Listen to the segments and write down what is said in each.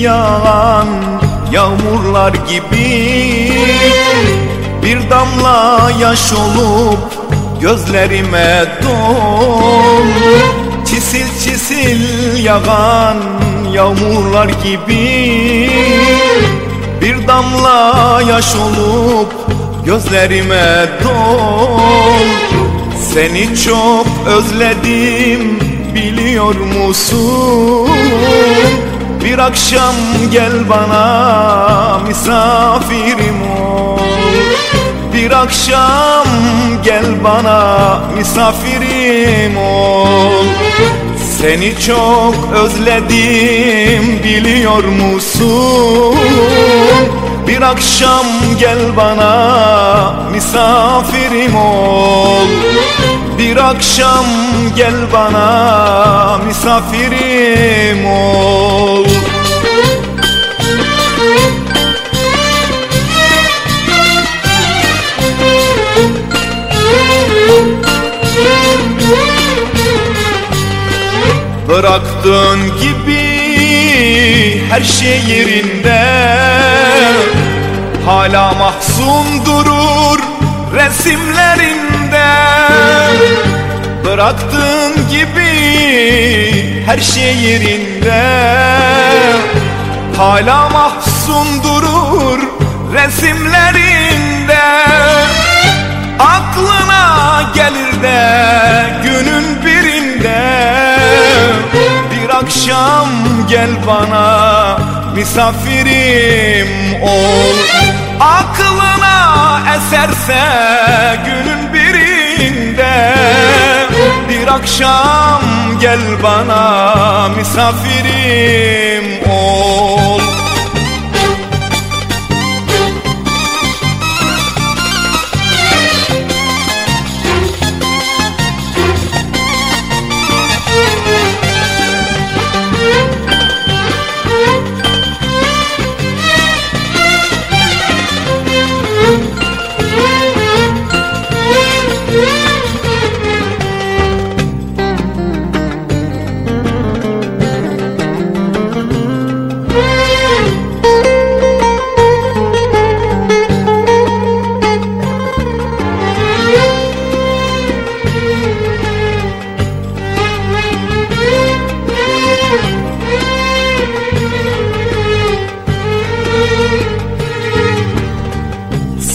Yağan yağmurlar gibi. Bir damla yaş olup gözlerime dol Çisil çisil yağan yağmurlar gibi. Bir damla yaş olup gözlerime dol Seni çok özledim biliyor musun? Bir akşam gel bana misafirim ol. Bir akşam gel bana misafirim ol. Seni çok özledim biliyor musun? Bir akşam gel bana misafirim ol. Bir akşam gel bana misafirim ol Bıraktığın gibi her şey yerinde. Hala mahzun durur resimlerinde. Bıraktığın gibi her şey yerinde. Hala mahzun durur resimlerinde akşam gel bana misafirim ol. Aklına eserse günün birinde Bir akşam gel bana misafirim ol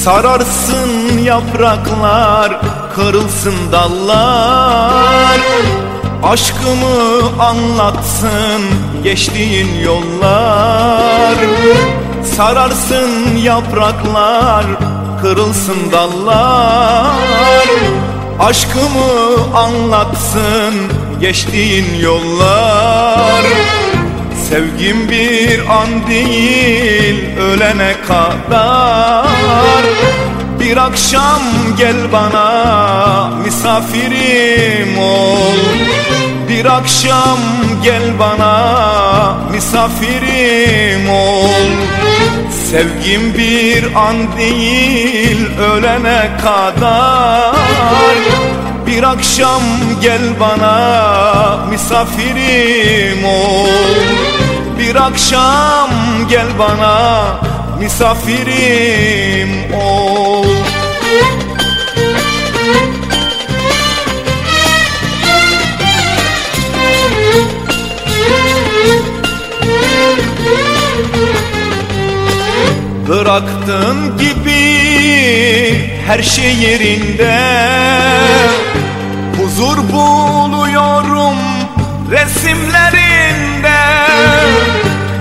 Sararsın yapraklar, kırılsın dallar. Aşkımı anlatsın geçtiğin yollar. Sararsın yapraklar, kırılsın dallar. Aşkımı anlatsın geçtiğin yollar Sevgim bir an değil ölene kadar. Bir akşam gel bana misafirim ol. Bir akşam gel bana misafirim ol. Sevgim bir an değil ölene kadar Bir akşam gel bana misafirim ol. Bir akşam gel bana misafirim ol. Bıraktığın gibi her şey yerinde. Huzur buluyorum resimlerinde.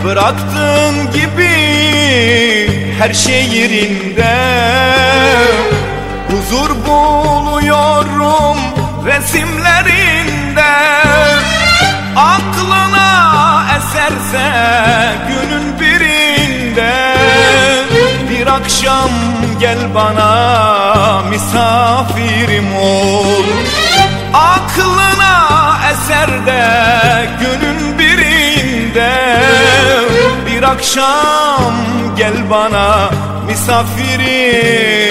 Bıraktığın gibi her şey yerinde. Huzur buluyorum resimlerinde. Aklına eserse günün birinde. Bir akşam gel bana misafirim ol. Aklına eser de günün birinde. Bir akşam gel bana misafirim